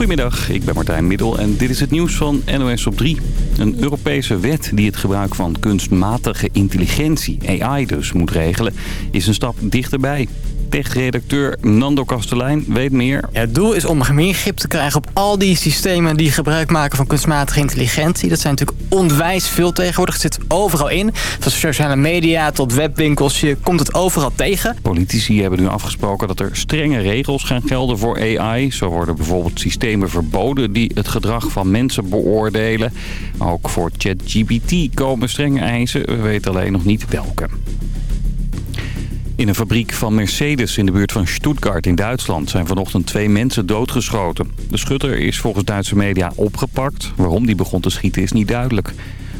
Goedemiddag, ik ben Martijn Middel en dit is het nieuws van NOS op 3. Een Europese wet die het gebruik van kunstmatige intelligentie, AI dus, moet regelen, is een stap dichterbij tech-redacteur Nando Kastelein weet meer. het doel is om meer grip te krijgen op al die systemen die gebruik maken van kunstmatige intelligentie. Dat zijn natuurlijk onwijs veel tegenwoordig. Het zit overal in. Van sociale media tot webwinkels. Je komt het overal tegen. Politici hebben nu afgesproken dat er strenge regels gaan gelden voor AI. Zo worden bijvoorbeeld systemen verboden die het gedrag van mensen beoordelen. Ook voor ChatGPT komen strenge eisen. We weten alleen nog niet welke. In een fabriek van Mercedes in de buurt van Stuttgart in Duitsland zijn vanochtend twee mensen doodgeschoten. De schutter is volgens Duitse media opgepakt. Waarom die begon te schieten is niet duidelijk.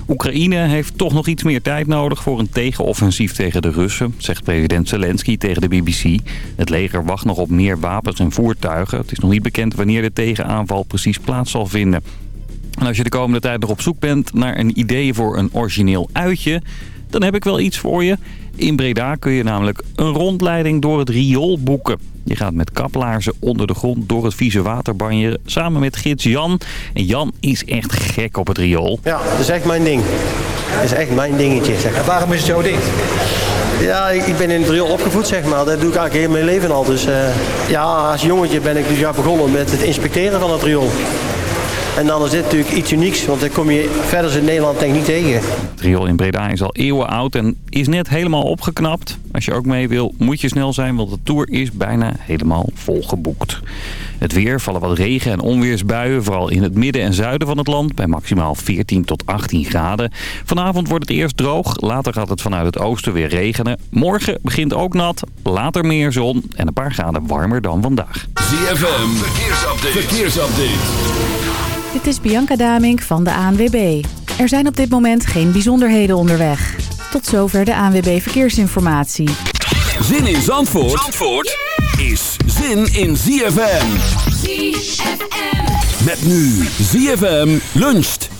Oekraïne heeft toch nog iets meer tijd nodig voor een tegenoffensief tegen de Russen, zegt president Zelensky tegen de BBC. Het leger wacht nog op meer wapens en voertuigen. Het is nog niet bekend wanneer de tegenaanval precies plaats zal vinden. En als je de komende tijd nog op zoek bent naar een idee voor een origineel uitje, dan heb ik wel iets voor je. In Breda kun je namelijk een rondleiding door het riool boeken. Je gaat met kaplaarzen onder de grond door het vieze water banjeren samen met gids Jan. En Jan is echt gek op het riool. Ja, dat is echt mijn ding. Dat is echt mijn dingetje. Zeg. En waarom is het jouw ding? Ja, ik ben in het riool opgevoed, zeg maar. Dat doe ik eigenlijk heel mijn leven al. Dus uh, ja, als jongetje ben ik dus ja begonnen met het inspecteren van het riool. En dan is dit natuurlijk iets unieks, want daar kom je verder in Nederland denk ik niet tegen. Het riool in Breda is al eeuwen oud en is net helemaal opgeknapt. Als je ook mee wil, moet je snel zijn, want de tour is bijna helemaal volgeboekt. Het weer, vallen wat regen- en onweersbuien, vooral in het midden en zuiden van het land, bij maximaal 14 tot 18 graden. Vanavond wordt het eerst droog, later gaat het vanuit het oosten weer regenen. Morgen begint ook nat, later meer zon en een paar graden warmer dan vandaag. ZFM, verkeersupdate. verkeersupdate. Dit is Bianca Damink van de ANWB. Er zijn op dit moment geen bijzonderheden onderweg. Tot zover de ANWB Verkeersinformatie. Zin in Zandvoort, Zandvoort is zin in ZFM. ZFM. Met nu ZFM luncht.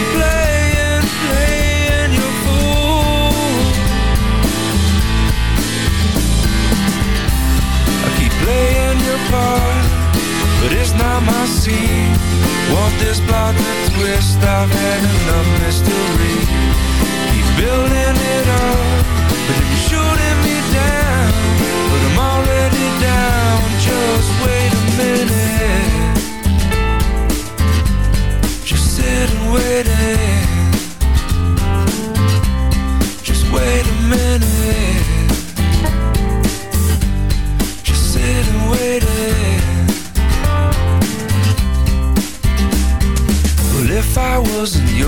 part But it's not my scene. Want this plot to twist I've had enough mystery. Keep building it up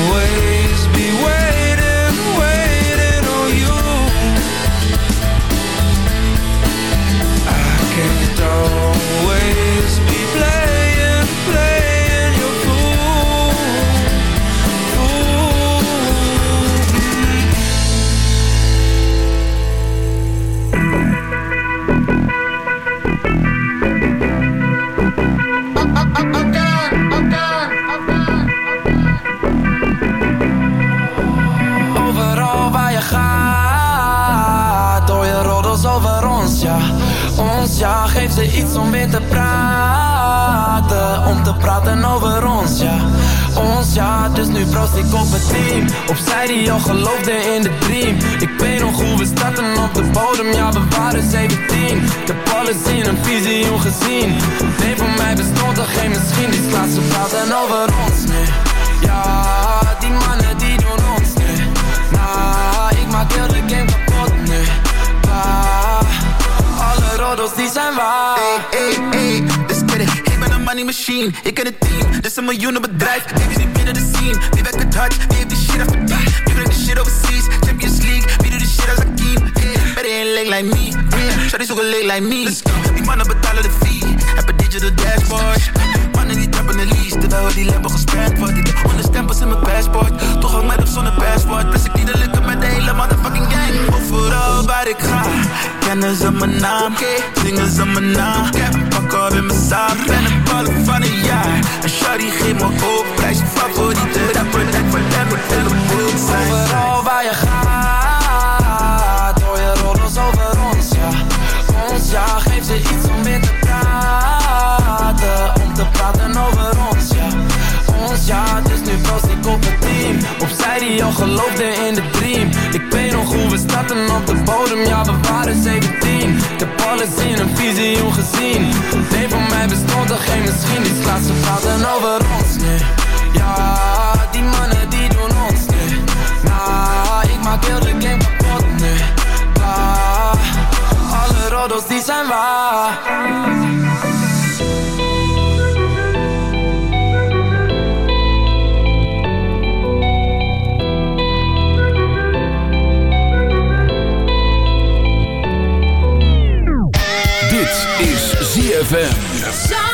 always om weer te praten Om te praten over ons, ja. Ons, ja, dus nu proost ik op het team. Opzij die al geloofde in de dream. Ik weet nog hoe we starten op de bodem, ja, we waren 17 Ik heb alles in een visioen gezien. Nee, voor mij bestond er geen misschien Die slaat ze praten over ons, nee. Ja, die mannen die doen ons, nee. Nah, ik maak heel de game die zijn waar. Hey, hey, hey, let's get it. Ik ben een money machine, ik ken het team. Dit is een miljoenen bedrijf, baby's niet binnen de scene. Wie werkt het hard, wie heeft die shit afverdiend Wie brengt de shit overseas, Champions League Wie doet de shit als Akeem, yeah Better ain't leg like me, yeah Shawty zoeken leg like me. Let's go, die mannen betalen de fee Een digital dashboard Mannen die trappen de lease Terwijl die lampen gesprent wordt. Heb honderd stempels in mijn passport. Toch hang mij nog zonder passport. Plus ik niet de lukken met de hele motherfucking gang. Overal waar ik ga Kennen ze mijn naam, zingen ze mijn naam. Ik heb een pak op in mijn zaak. Ben een ballen van een jaar. En Shawty geeft me ook prijs. Favoriete rapper, net voor moet in de boek zijn. Overal waar je gaat Hoor je roddels over ons, ja. Ons, ja, geef ze iets ja, dus nu proost ik op het team Opzij die al geloofde in de dream. Ik weet nog hoe we starten op de bodem, ja, we waren 17 Ik heb alles in een visioen gezien. Nee, voor mij bestond er geen misschien Die slaat ze over ons, nee. Ja, die mannen die doen ons, nee. Nah, ik maak heel de game kapot, nee. Ah, alle roddels die zijn waar ZFM.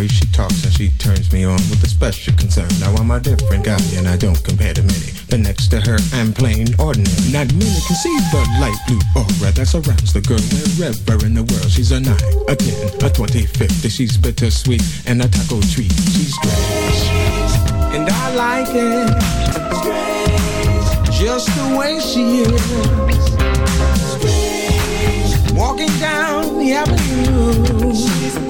Way she talks and she turns me on with a special concern. Now I'm a different guy and I don't compare to many. But next to her, I'm plain ordinary. Not many can see the light blue aura that surrounds the girl wherever in the world. She's a 9, a 10, a 20, 50. She's bittersweet and a taco treat. She's strange. And I like it. Just the way she is. Walking down the avenue.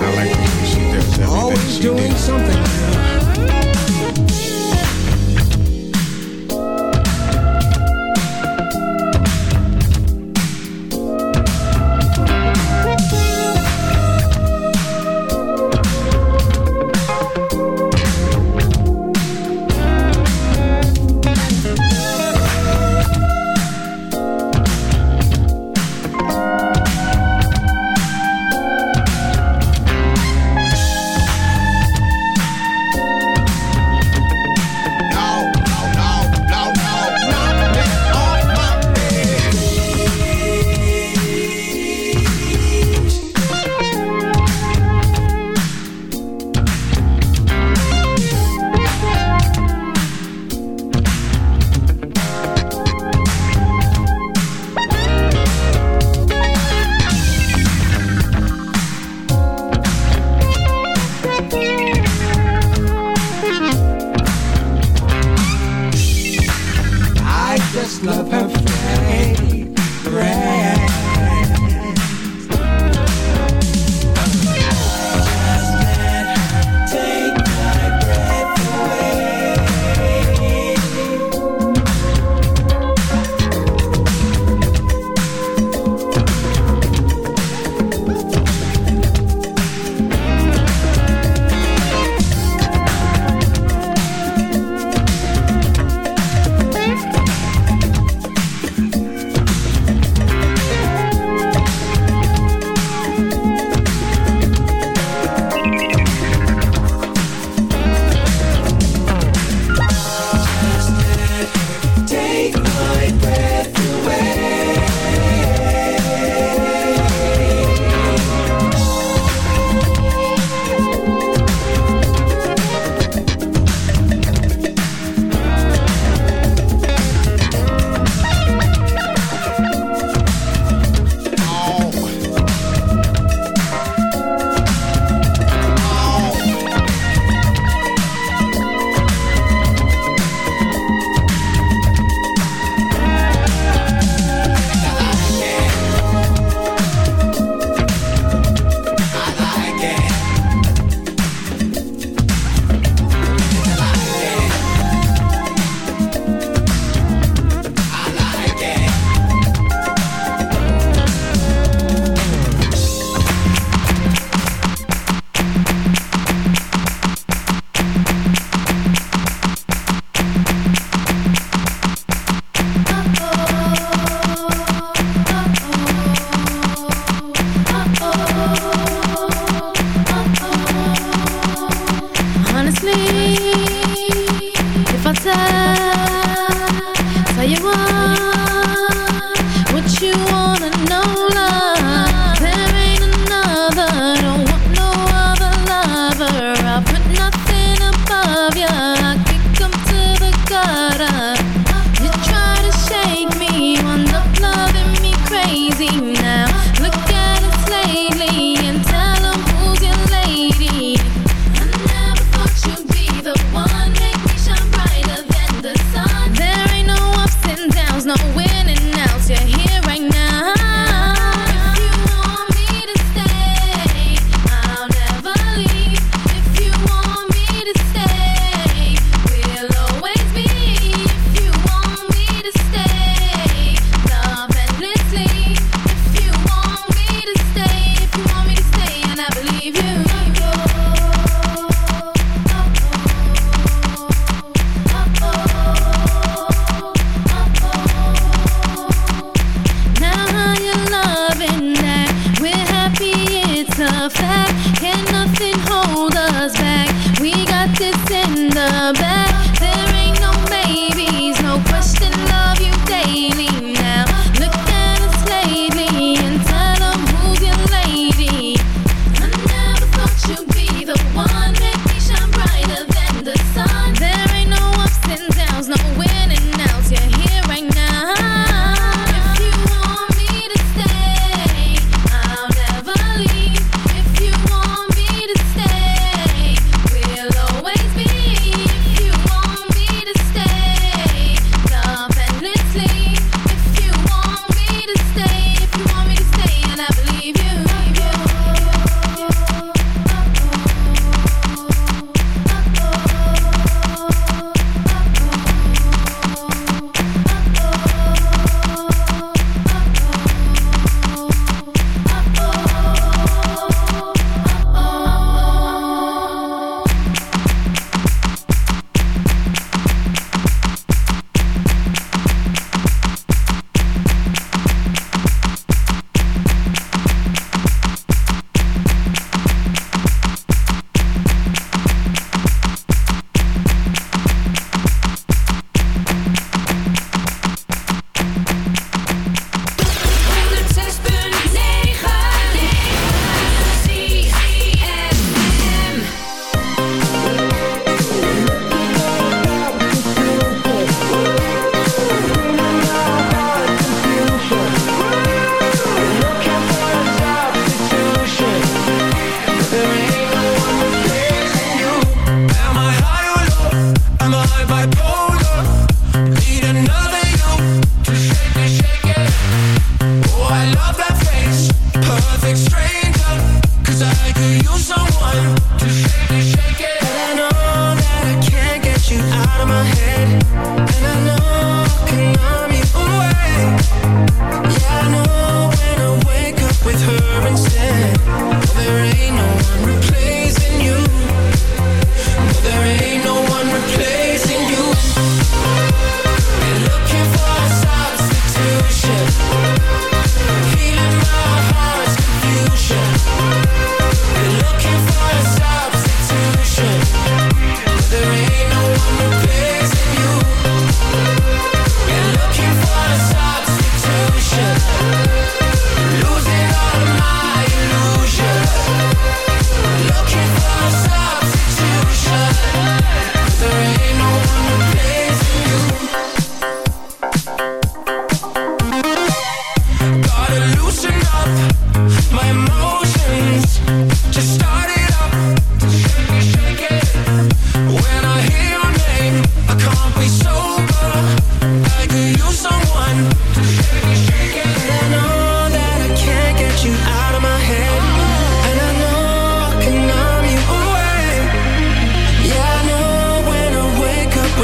I like the way she does everything Always she doing did. something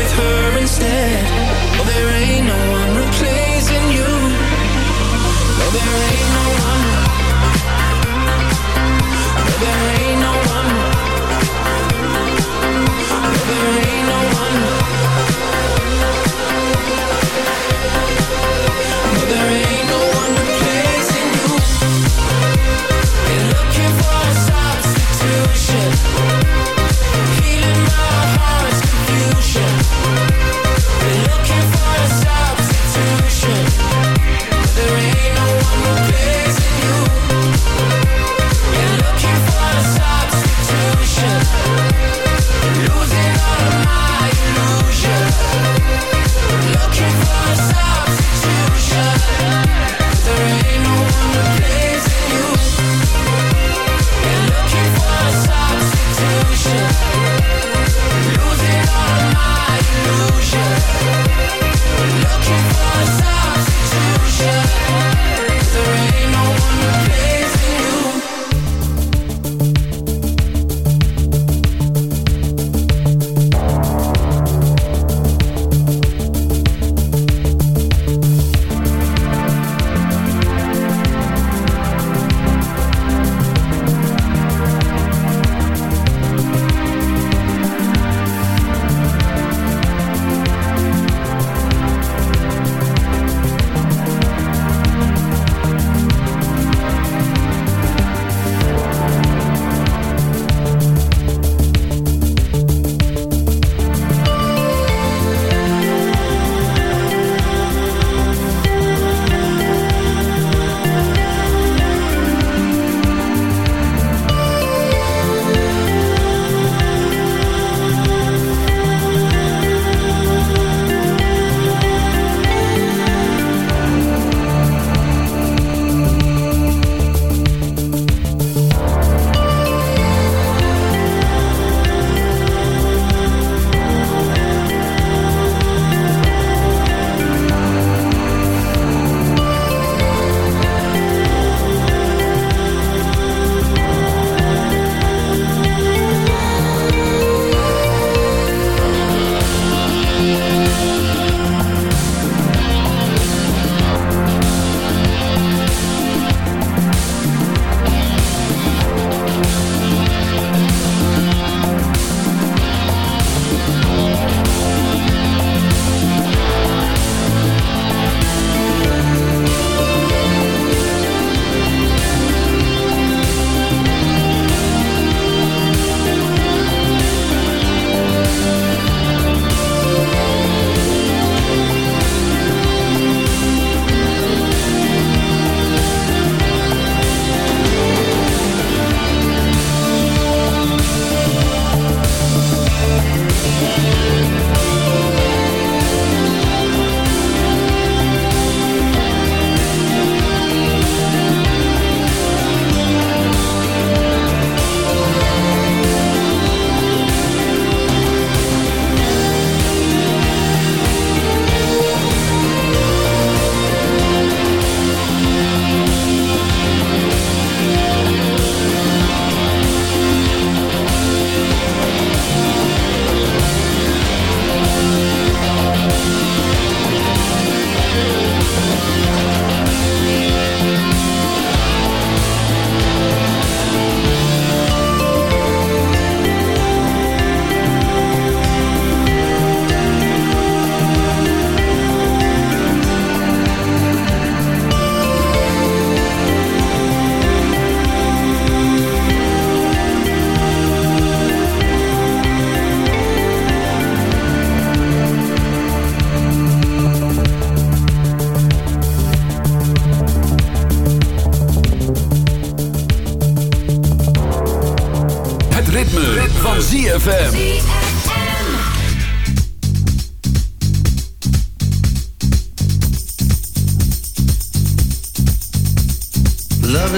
with her instead.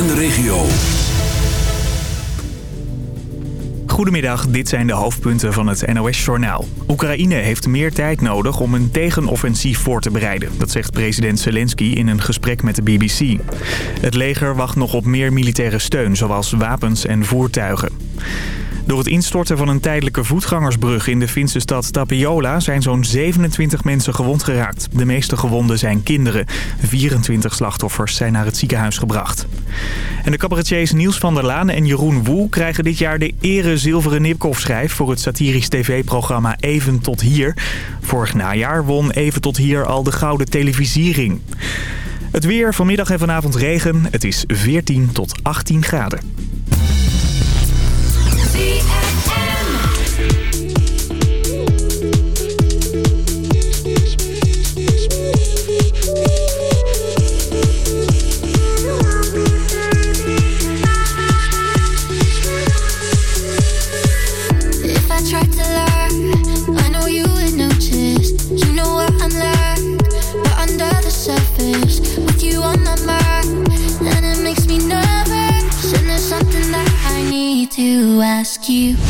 en de regio. Goedemiddag, dit zijn de hoofdpunten van het NOS-journaal. Oekraïne heeft meer tijd nodig om een tegenoffensief voor te bereiden. Dat zegt president Zelensky in een gesprek met de BBC. Het leger wacht nog op meer militaire steun, zoals wapens en voertuigen. Door het instorten van een tijdelijke voetgangersbrug in de Finse stad Tapiola zijn zo'n 27 mensen gewond geraakt. De meeste gewonden zijn kinderen. 24 slachtoffers zijn naar het ziekenhuis gebracht. En de cabaretiers Niels van der Laan en Jeroen Woel krijgen dit jaar de ere zilveren Nipkoff-schijf voor het satirisch tv-programma Even tot hier. Vorig najaar won Even tot hier al de gouden televisiering. Het weer vanmiddag en vanavond regen. Het is 14 tot 18 graden. Ask you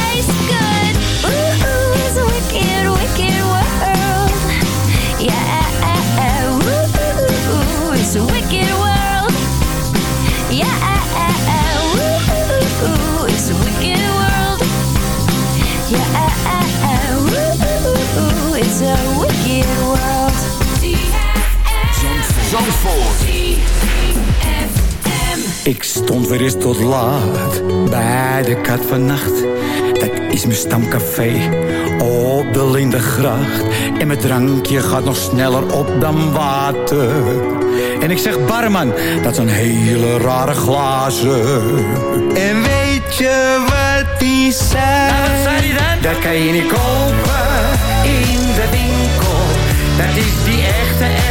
Ik stond weer eens tot laat bij de kat vannacht. Dat is mijn stamcafé op de Lindengracht. En mijn drankje gaat nog sneller op dan water. En ik zeg barman, dat zijn hele rare glazen. En weet je wat die zei? Nou, wat zei die dan? Dat kan je niet kopen in de winkel. Dat is die echte, echte,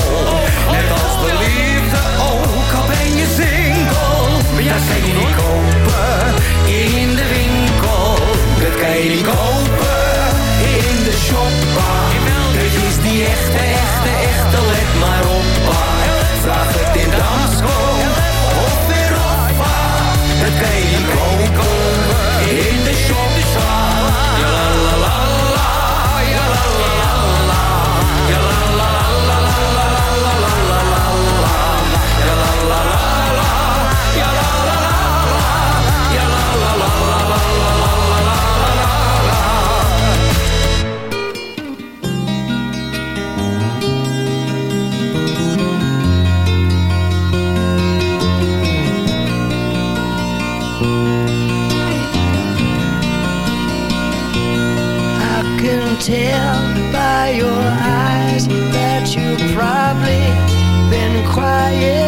Dat kan je niet kopen in de winkel. Dat kan je niet kopen in de shoppa. Dit is die echte, echte, echte, let maar op. yeah.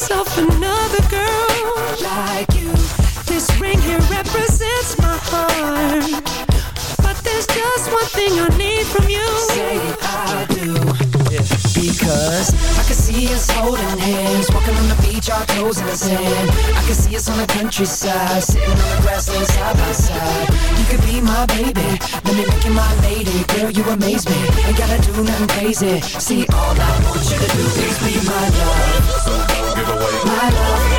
Myself another girl Like you This ring here represents my heart but there's just one thing I need from you. Say I do. Because I can see us holding hands, walking on the beach, our toes in the sand. I can see us on the countryside, sitting on the grassland side by side. You could be my baby, let me make you my lady. Girl, you amaze me, ain't gotta do nothing crazy. See, all I want you to do is be my love. Away. My love.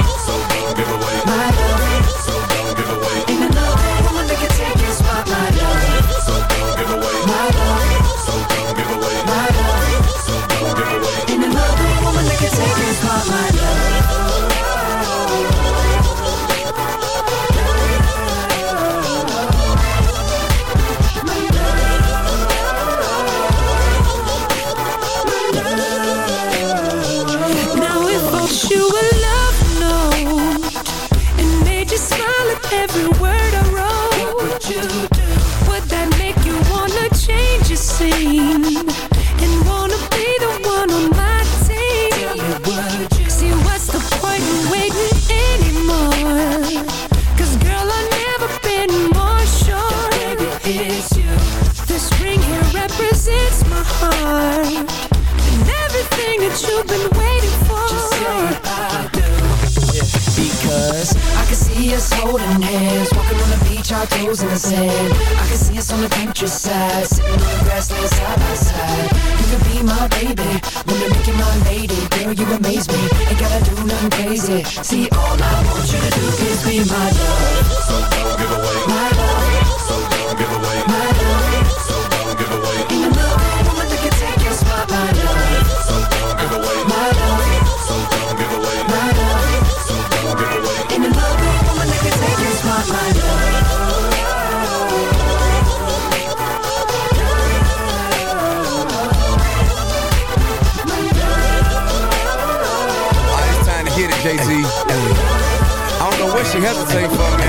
In the sand. I can see us on the picture side sitting on the grassland side by side. You could be my baby, wanna make you my lady. Girl, you amaze me, ain't gotta do nothing crazy. See, all I want you to do is be my love. She hesitating for, man.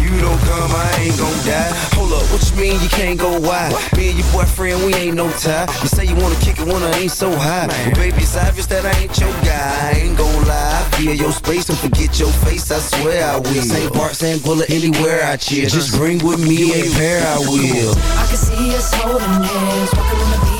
You don't come, I ain't gon' die. Hold up, what you mean you can't go wide? Me and your boyfriend, we ain't no tie. You say you wanna kick it when I ain't so high. But baby, it's obvious that I ain't your guy. I ain't gon' lie. Feel your space and forget your face, I swear I will. St. Bart, St. Bullet, anywhere I cheer. Just bring with me a pair, I will. I can see us holding hands, walking on the